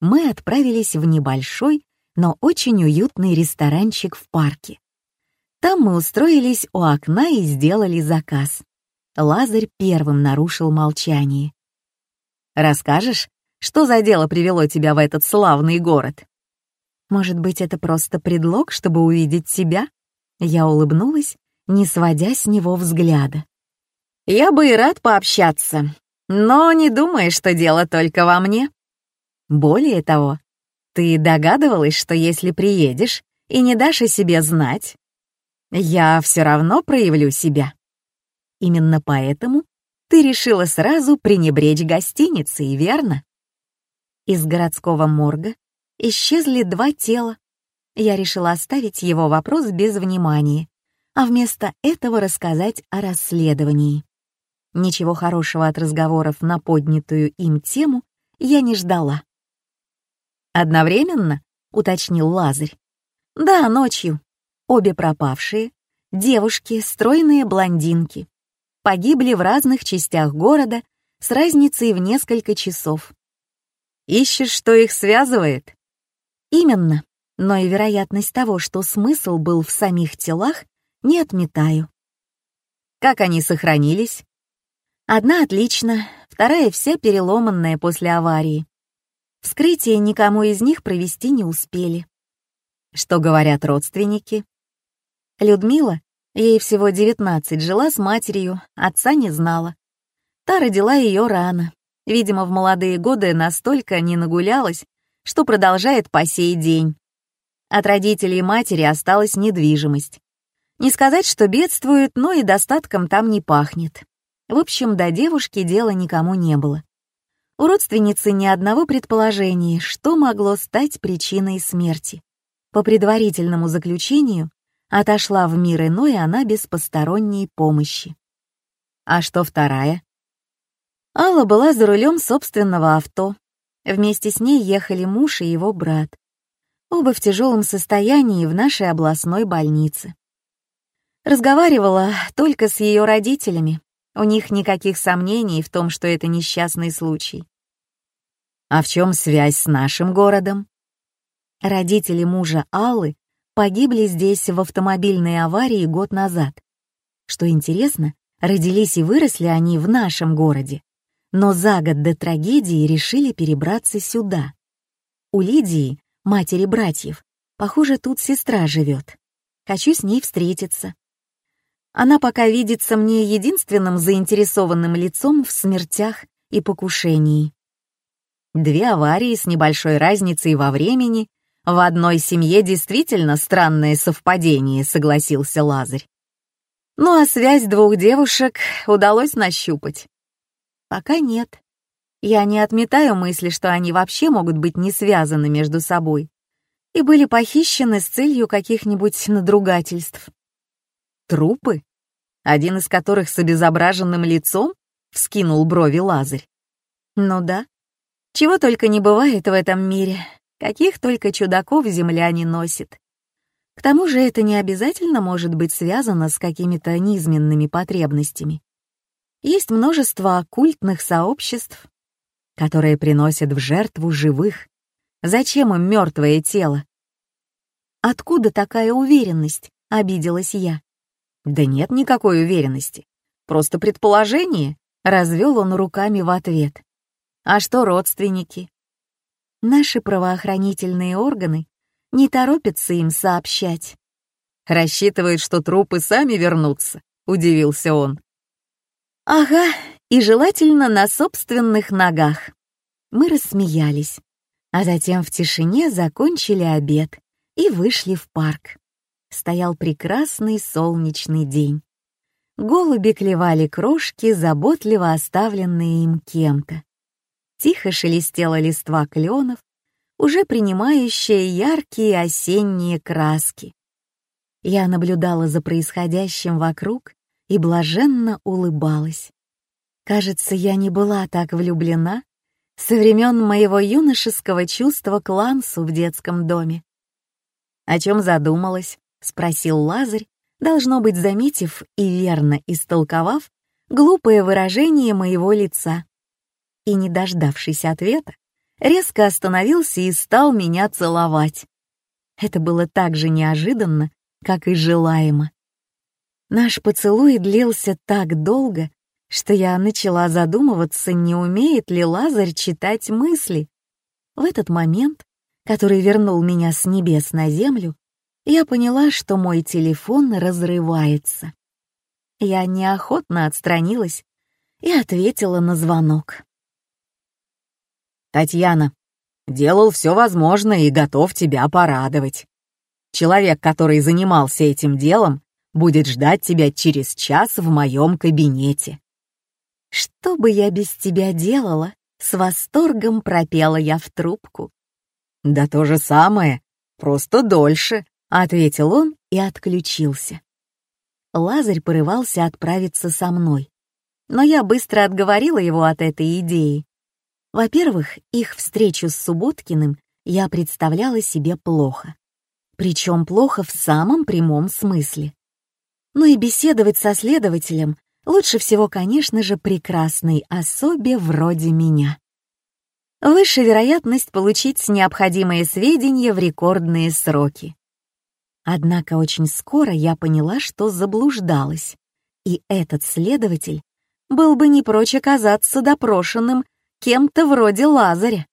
мы отправились в небольшой, но очень уютный ресторанчик в парке. Там мы устроились у окна и сделали заказ. Лазарь первым нарушил молчание. «Расскажешь, что за дело привело тебя в этот славный город?» «Может быть, это просто предлог, чтобы увидеть себя?» Я улыбнулась, не сводя с него взгляда. «Я бы и рад пообщаться, но не думай, что дело только во мне. Более того, ты догадывалась, что если приедешь и не дашь о себе знать, я все равно проявлю себя. Именно поэтому ты решила сразу пренебречь гостиницей, верно? Из городского морга исчезли два тела. Я решила оставить его вопрос без внимания, а вместо этого рассказать о расследовании. Ничего хорошего от разговоров на поднятую им тему я не ждала. «Одновременно?» — уточнил Лазарь. «Да, ночью. Обе пропавшие, девушки, стройные блондинки, погибли в разных частях города с разницей в несколько часов. Ищешь, что их связывает? Именно, но и вероятность того, что смысл был в самих телах, не отметаю. Как они сохранились? Одна отлично, вторая вся переломанная после аварии. Вскрытие никому из них провести не успели. Что говорят родственники? Людмила, ей всего 19, жила с матерью, отца не знала. Та родила ее рано. Видимо, в молодые годы настолько не нагулялась, что продолжает по сей день. От родителей матери осталась недвижимость. Не сказать, что бедствует, но и достатком там не пахнет. В общем, до девушки дела никому не было. У родственницы ни одного предположения, что могло стать причиной смерти. По предварительному заключению, отошла в мир иной она без посторонней помощи. А что вторая? Алла была за рулем собственного авто. Вместе с ней ехали муж и его брат. Оба в тяжелом состоянии в нашей областной больнице. Разговаривала только с ее родителями, у них никаких сомнений в том, что это несчастный случай. А в чем связь с нашим городом? Родители мужа Аллы погибли здесь в автомобильной аварии год назад. Что интересно, родились и выросли они в нашем городе, но за год до трагедии решили перебраться сюда. У Лидии матери братьев. Похоже, тут сестра живет. Хочу с ней встретиться. Она пока видится мне единственным заинтересованным лицом в смертях и покушении. Две аварии с небольшой разницей во времени в одной семье действительно странное совпадение, согласился Лазарь. Ну а связь двух девушек удалось нащупать. Пока нет. Я не отметаю мысли, что они вообще могут быть не связаны между собой и были похищены с целью каких-нибудь надругательств. Трупы? Один из которых с обезображенным лицом? Вскинул брови Лазарь. Ну да. Чего только не бывает в этом мире, каких только чудаков земля не носит. К тому же это не обязательно может быть связано с какими-то низменными потребностями. Есть множество оккультных сообществ, которые приносят в жертву живых. Зачем им мертвое тело? Откуда такая уверенность? Обиделась я. Да нет никакой уверенности. Просто предположение. Развел он руками в ответ. А что родственники? Наши правоохранительные органы не торопятся им сообщать. Рассчитывают, что трупы сами вернутся, удивился он. Ага, и желательно на собственных ногах. Мы рассмеялись, а затем в тишине закончили обед и вышли в парк. Стоял прекрасный солнечный день. Голуби клевали крошки, заботливо оставленные им кем-то. Тихо шелестела листва кленов, уже принимающая яркие осенние краски. Я наблюдала за происходящим вокруг и блаженно улыбалась. Кажется, я не была так влюблена со времен моего юношеского чувства к Лансу в детском доме. «О чем задумалась?» — спросил Лазарь, должно быть, заметив и верно истолковав глупое выражение моего лица. И, не дождавшись ответа, резко остановился и стал меня целовать. Это было так же неожиданно, как и желаемо. Наш поцелуй длился так долго, что я начала задумываться, не умеет ли Лазарь читать мысли. В этот момент, который вернул меня с небес на землю, я поняла, что мой телефон разрывается. Я неохотно отстранилась и ответила на звонок. «Татьяна, делал все возможное и готов тебя порадовать. Человек, который занимался этим делом, будет ждать тебя через час в моем кабинете». «Что бы я без тебя делала?» — с восторгом пропела я в трубку. «Да то же самое, просто дольше», — ответил он и отключился. Лазарь порывался отправиться со мной, но я быстро отговорила его от этой идеи. Во-первых, их встречу с Субботкиным я представляла себе плохо. Причем плохо в самом прямом смысле. Но и беседовать со следователем лучше всего, конечно же, прекрасной особе вроде меня. Выше вероятность получить необходимые сведения в рекордные сроки. Однако очень скоро я поняла, что заблуждалась, и этот следователь был бы не прочь оказаться допрошенным кем-то вроде Лазаря.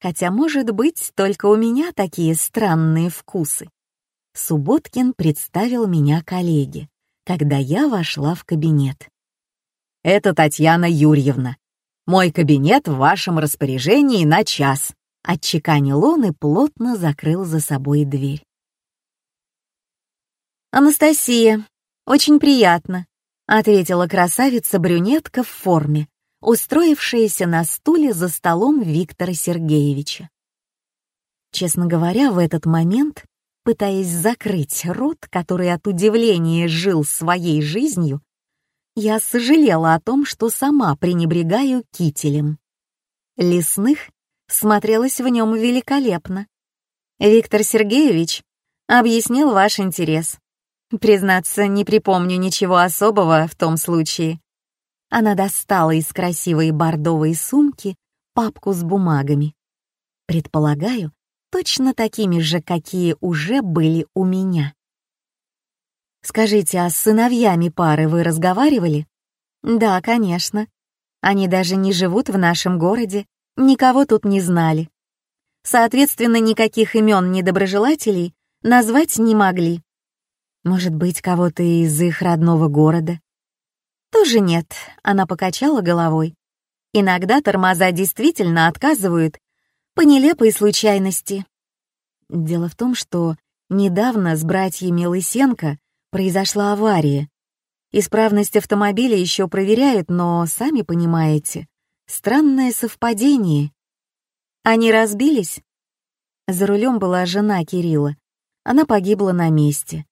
Хотя, может быть, только у меня такие странные вкусы. Субботкин представил меня коллеге, когда я вошла в кабинет. «Это Татьяна Юрьевна. Мой кабинет в вашем распоряжении на час», — отчеканил он и плотно закрыл за собой дверь. «Анастасия, очень приятно», — ответила красавица-брюнетка в форме, устроившаяся на стуле за столом Виктора Сергеевича. Честно говоря, в этот момент, пытаясь закрыть рот, который от удивления жил своей жизнью, я сожалела о том, что сама пренебрегаю кителем. Лесных смотрелось в нем великолепно. Виктор Сергеевич объяснил ваш интерес. Признаться, не припомню ничего особого в том случае. Она достала из красивой бордовой сумки папку с бумагами. Предполагаю, точно такими же, какие уже были у меня. «Скажите, а с сыновьями пары вы разговаривали?» «Да, конечно. Они даже не живут в нашем городе, никого тут не знали. Соответственно, никаких имен недоброжелателей назвать не могли. Может быть, кого-то из их родного города? Тоже нет, она покачала головой. Иногда тормоза действительно отказывают по нелепой случайности. Дело в том, что недавно с братьями Лысенко произошла авария. Исправность автомобиля еще проверяют, но, сами понимаете, странное совпадение. Они разбились? За рулем была жена Кирилла. Она погибла на месте.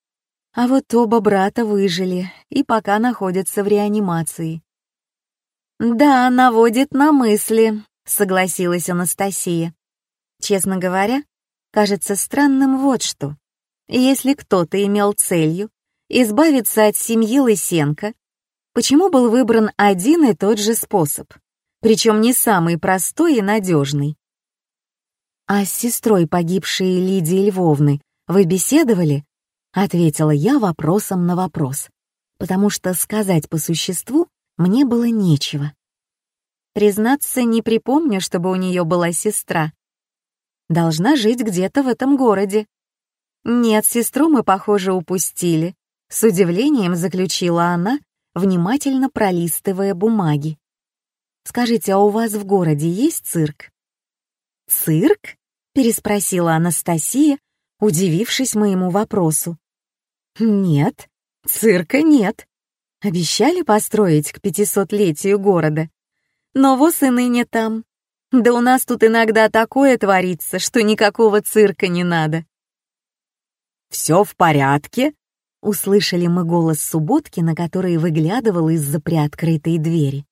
А вот оба брата выжили и пока находятся в реанимации. «Да, наводит на мысли», — согласилась Анастасия. «Честно говоря, кажется странным вот что. Если кто-то имел целью избавиться от семьи Лысенко, почему был выбран один и тот же способ, причем не самый простой и надежный? «А с сестрой погибшей Лидии Львовны вы беседовали?» — ответила я вопросом на вопрос, потому что сказать по существу мне было нечего. Признаться, не припомню, чтобы у нее была сестра. Должна жить где-то в этом городе. Нет, сестру мы, похоже, упустили. С удивлением заключила она, внимательно пролистывая бумаги. «Скажите, а у вас в городе есть цирк?» «Цирк?» — переспросила Анастасия, удивившись моему вопросу. «Нет, цирка нет. Обещали построить к пятисотлетию города. Но воз и ныне там. Да у нас тут иногда такое творится, что никакого цирка не надо». «Все в порядке?» Услышали мы голос Субботкина, который выглядывал из-за приоткрытой двери.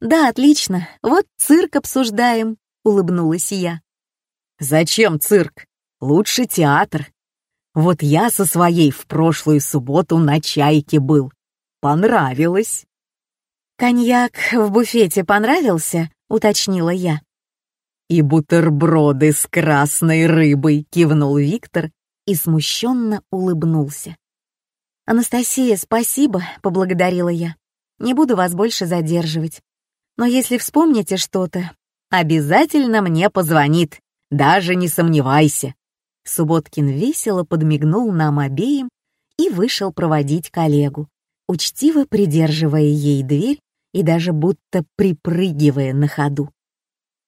«Да, отлично. Вот цирк обсуждаем», — улыбнулась я. «Зачем цирк? Лучше театр. Вот я со своей в прошлую субботу на чайке был. Понравилось». «Коньяк в буфете понравился?» — уточнила я. «И бутерброды с красной рыбой», — кивнул Виктор и смущенно улыбнулся. «Анастасия, спасибо», — поблагодарила я. «Не буду вас больше задерживать. Но если вспомните что-то, обязательно мне позвонит, даже не сомневайся». Субботкин весело подмигнул нам обеим и вышел проводить коллегу, учтиво придерживая ей дверь и даже будто припрыгивая на ходу.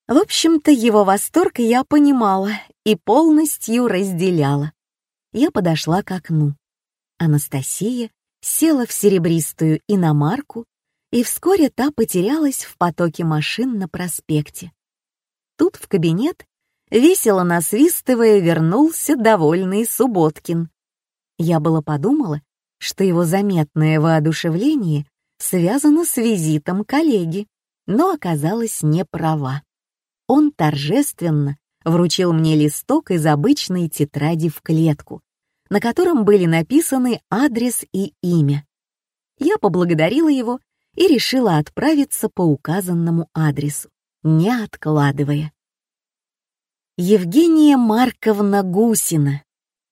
В общем-то, его восторг я понимала и полностью разделяла. Я подошла к окну. Анастасия села в серебристую иномарку, и вскоре та потерялась в потоке машин на проспекте. Тут в кабинет, весело насвистывая, вернулся довольный Субботкин. Я было подумала, что его заметное воодушевление связано с визитом коллеги, но оказалась не права. Он торжественно вручил мне листок из обычной тетради в клетку, на котором были написаны адрес и имя. Я поблагодарила его и решила отправиться по указанному адресу, не откладывая. Евгения Марковна Гусина.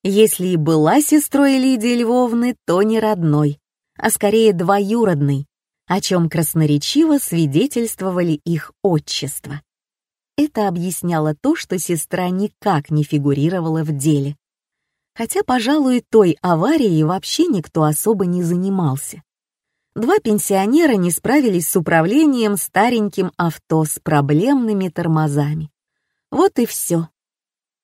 Если и была сестрой Лидии Львовны, то не родной, а скорее двоюродной, о чем красноречиво свидетельствовали их отчества. Это объясняло то, что сестра никак не фигурировала в деле хотя, пожалуй, той аварией вообще никто особо не занимался. Два пенсионера не справились с управлением стареньким авто с проблемными тормозами. Вот и все.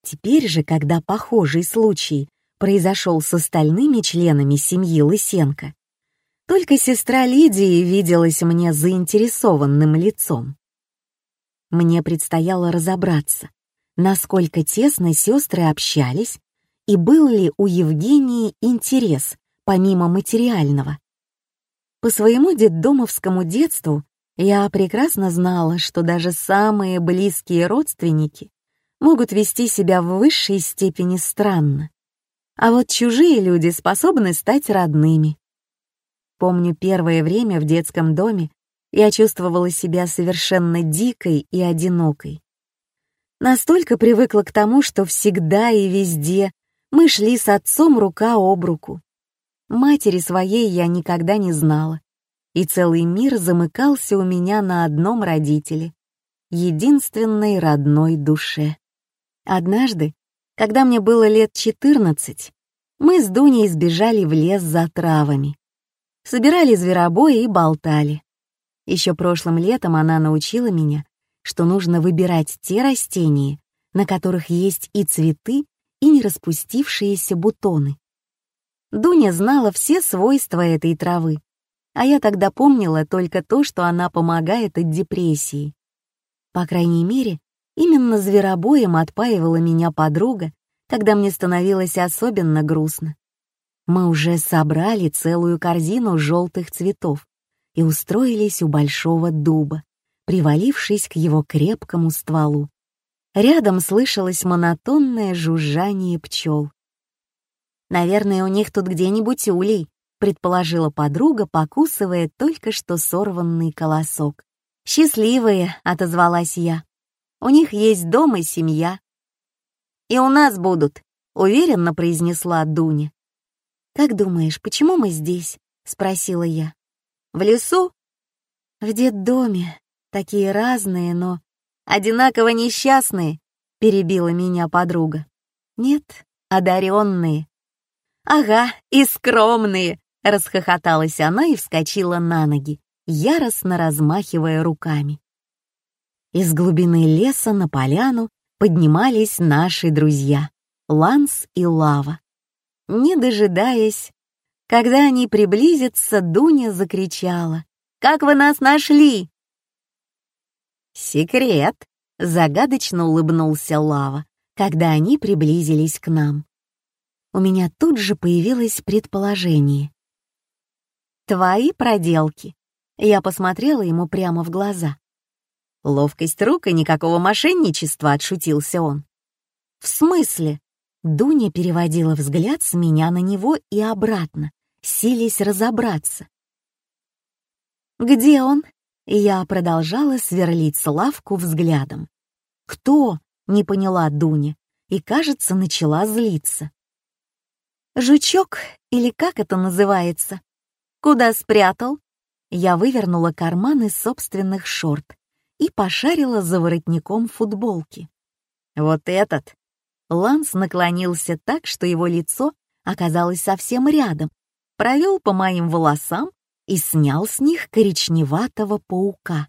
Теперь же, когда похожий случай произошел с остальными членами семьи Лысенко, только сестра Лидии виделась мне заинтересованным лицом. Мне предстояло разобраться, насколько тесно сестры общались и был ли у Евгении интерес, помимо материального. По своему детдомовскому детству я прекрасно знала, что даже самые близкие родственники могут вести себя в высшей степени странно. А вот чужие люди способны стать родными. Помню первое время в детском доме я чувствовала себя совершенно дикой и одинокой. Настолько привыкла к тому, что всегда и везде мы шли с отцом рука об руку. Матери своей я никогда не знала, и целый мир замыкался у меня на одном родителе, единственной родной душе. Однажды, когда мне было лет 14, мы с Дуней сбежали в лес за травами. Собирали зверобои и болтали. Еще прошлым летом она научила меня, что нужно выбирать те растения, на которых есть и цветы, и не распустившиеся бутоны. Дуня знала все свойства этой травы, а я тогда помнила только то, что она помогает от депрессии. По крайней мере, именно зверобоем отпаивала меня подруга, когда мне становилось особенно грустно. Мы уже собрали целую корзину желтых цветов и устроились у большого дуба, привалившись к его крепкому стволу. Рядом слышалось монотонное жужжание пчел. «Наверное, у них тут где-нибудь улей», — предположила подруга, покусывая только что сорванный колосок. «Счастливые», — отозвалась я. «У них есть дом и семья». «И у нас будут», — уверенно произнесла Дуня. «Как думаешь, почему мы здесь?» — спросила я. «В лесу?» «В детдоме. Такие разные, но одинаково несчастные», — перебила меня подруга. «Нет, одаренные». «Ага, и скромные», — расхохоталась она и вскочила на ноги, яростно размахивая руками. Из глубины леса на поляну поднимались наши друзья — Ланс и Лава. Не дожидаясь, когда они приблизятся, Дуня закричала. «Как вы нас нашли?» «Секрет», — загадочно улыбнулся Лава, когда они приблизились к нам. У меня тут же появилось предположение. «Твои проделки», — я посмотрела ему прямо в глаза. «Ловкость рук и никакого мошенничества», — отшутился он. «В смысле?» Дуня переводила взгляд с меня на него и обратно, сились разобраться. «Где он?» Я продолжала сверлить Славку взглядом. «Кто?» — не поняла Дуня и, кажется, начала злиться. «Жучок, или как это называется? Куда спрятал?» Я вывернула карман из собственных шорт и пошарила за воротником футболки. «Вот этот!» Ланс наклонился так, что его лицо оказалось совсем рядом, провел по моим волосам и снял с них коричневатого паука.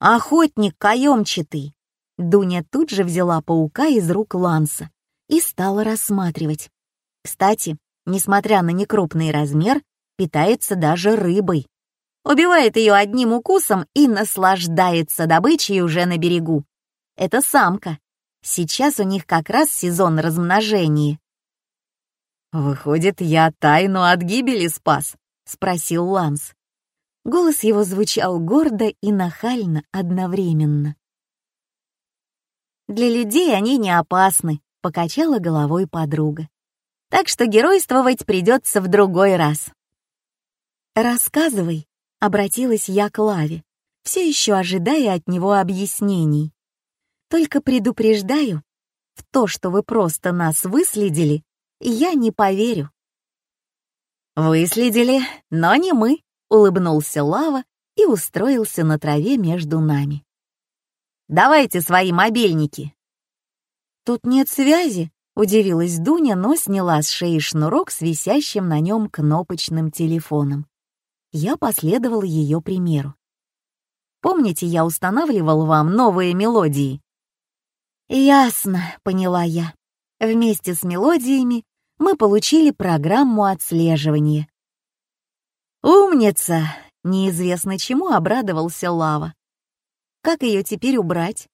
«Охотник каемчатый!» Дуня тут же взяла паука из рук Ланса и стала рассматривать. Кстати, несмотря на некрупный размер, питается даже рыбой. Убивает ее одним укусом и наслаждается добычей уже на берегу. Это самка. Сейчас у них как раз сезон размножения. «Выходит, я тайну от гибели спас?» — спросил Ланс. Голос его звучал гордо и нахально одновременно. «Для людей они не опасны», — покачала головой подруга. «Так что геройствовать придется в другой раз». «Рассказывай», — обратилась я к Лаве, все еще ожидая от него объяснений. Только предупреждаю, в то, что вы просто нас выследили, я не поверю. «Выследили, но не мы», — улыбнулся Лава и устроился на траве между нами. «Давайте свои мобильники». «Тут нет связи», — удивилась Дуня, но сняла с шеи шнурок с висящим на нем кнопочным телефоном. Я последовал ее примеру. «Помните, я устанавливал вам новые мелодии?» «Ясно», — поняла я. Вместе с мелодиями мы получили программу отслеживания. «Умница!» — неизвестно чему обрадовался Лава. «Как ее теперь убрать?»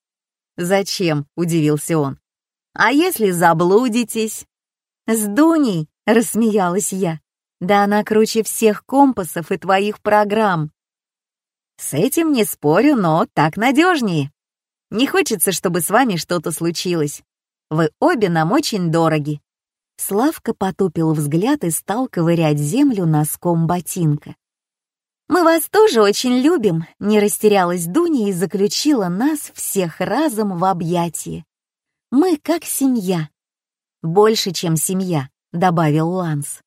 «Зачем?» — удивился он. «А если заблудитесь?» «С Дуней!» — рассмеялась я. «Да она круче всех компасов и твоих программ». «С этим не спорю, но так надежнее. Не хочется, чтобы с вами что-то случилось. Вы обе нам очень дороги». Славка потупил взгляд и стал ковырять землю носком ботинка. «Мы вас тоже очень любим», — не растерялась Дуня и заключила нас всех разом в объятии. «Мы как семья». «Больше, чем семья», — добавил Ланс.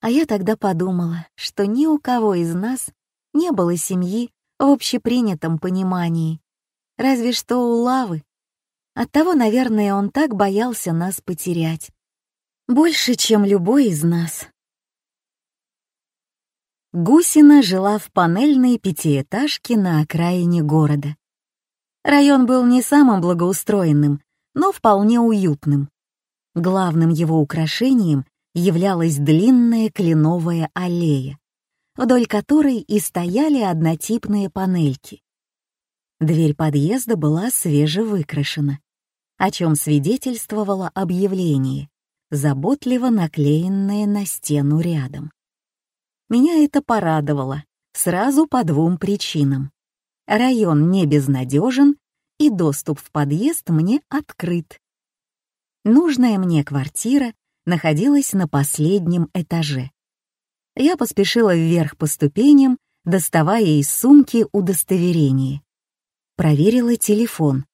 А я тогда подумала, что ни у кого из нас не было семьи в общепринятом понимании. Разве что у Лавы. Оттого, наверное, он так боялся нас потерять. Больше, чем любой из нас. Гусина жила в панельной пятиэтажке на окраине города. Район был не самым благоустроенным, но вполне уютным. Главным его украшением являлась длинная кленовая аллея, вдоль которой и стояли однотипные панельки. Дверь подъезда была свежевыкрашена, о чем свидетельствовало объявление, заботливо наклеенное на стену рядом. Меня это порадовало сразу по двум причинам. Район не безнадежен, и доступ в подъезд мне открыт. Нужная мне квартира находилась на последнем этаже. Я поспешила вверх по ступеням, доставая из сумки удостоверение. Проверила телефон.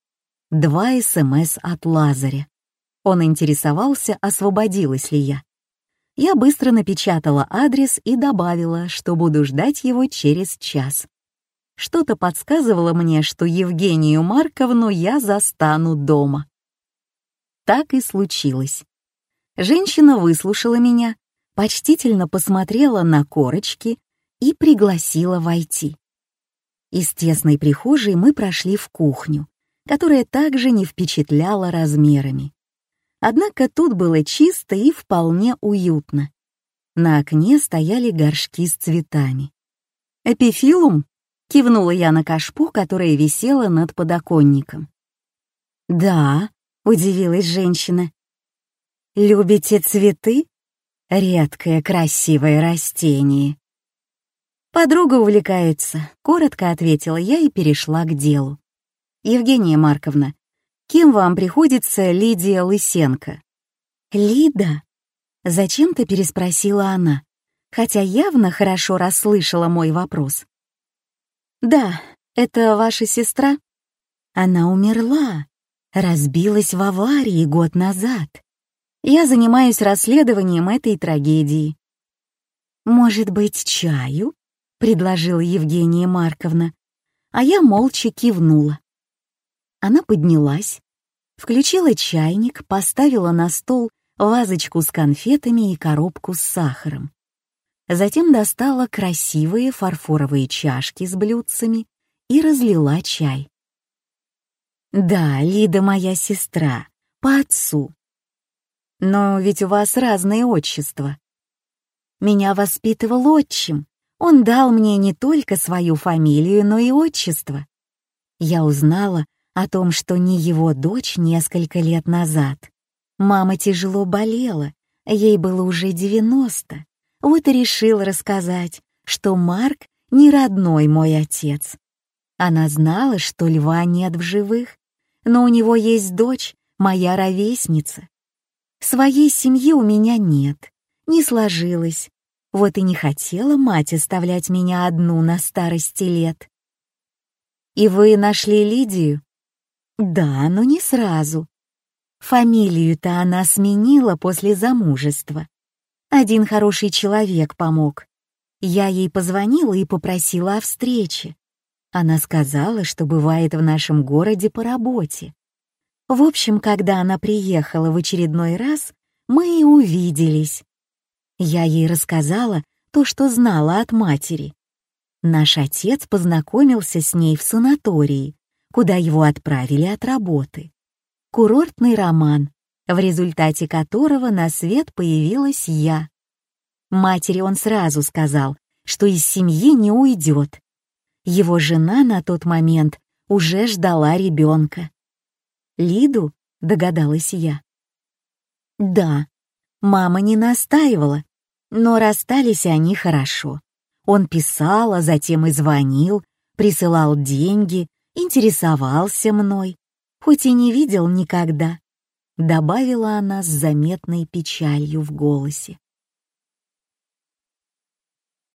Два СМС от Лазаря. Он интересовался, освободилась ли я я быстро напечатала адрес и добавила, что буду ждать его через час. Что-то подсказывало мне, что Евгению Марковну я застану дома. Так и случилось. Женщина выслушала меня, почтительно посмотрела на корочки и пригласила войти. Из тесной прихожей мы прошли в кухню, которая также не впечатляла размерами. Однако тут было чисто и вполне уютно. На окне стояли горшки с цветами. «Эпифилум?» — кивнула я на кашпу, которая висела над подоконником. «Да», — удивилась женщина. «Любите цветы? Редкое красивое растение». «Подруга увлекается», — коротко ответила я и перешла к делу. «Евгения Марковна, Кем вам приходится Лидия Лысенко?» «Лида?» — зачем-то переспросила она, хотя явно хорошо расслышала мой вопрос. «Да, это ваша сестра?» «Она умерла, разбилась в аварии год назад. Я занимаюсь расследованием этой трагедии». «Может быть, чаю?» — предложила Евгения Марковна, а я молча кивнула. Она поднялась, включила чайник, поставила на стол вазочку с конфетами и коробку с сахаром. Затем достала красивые фарфоровые чашки с блюдцами и разлила чай. «Да, Лида моя сестра, по отцу. Но ведь у вас разные отчества. Меня воспитывал отчим. Он дал мне не только свою фамилию, но и отчество. Я узнала, о том, что не его дочь несколько лет назад. Мама тяжело болела, ей было уже 90. Вот и решил рассказать, что Марк не родной мой отец. Она знала, что льва нет в живых, но у него есть дочь, моя ровесница. Своей семьи у меня нет, не сложилось. Вот и не хотела мать оставлять меня одну на старости лет. «И вы нашли Лидию?» Да, но не сразу. Фамилию-то она сменила после замужества. Один хороший человек помог. Я ей позвонила и попросила о встрече. Она сказала, что бывает в нашем городе по работе. В общем, когда она приехала в очередной раз, мы и увиделись. Я ей рассказала то, что знала от матери. Наш отец познакомился с ней в санатории, куда его отправили от работы. Курортный роман, в результате которого на свет появилась я. Матери он сразу сказал, что из семьи не уйдет. Его жена на тот момент уже ждала ребенка. Лиду, догадалась я. Да, мама не настаивала, но расстались они хорошо. Он писал, а затем и звонил, присылал деньги, интересовался мной, хоть и не видел никогда», — добавила она с заметной печалью в голосе.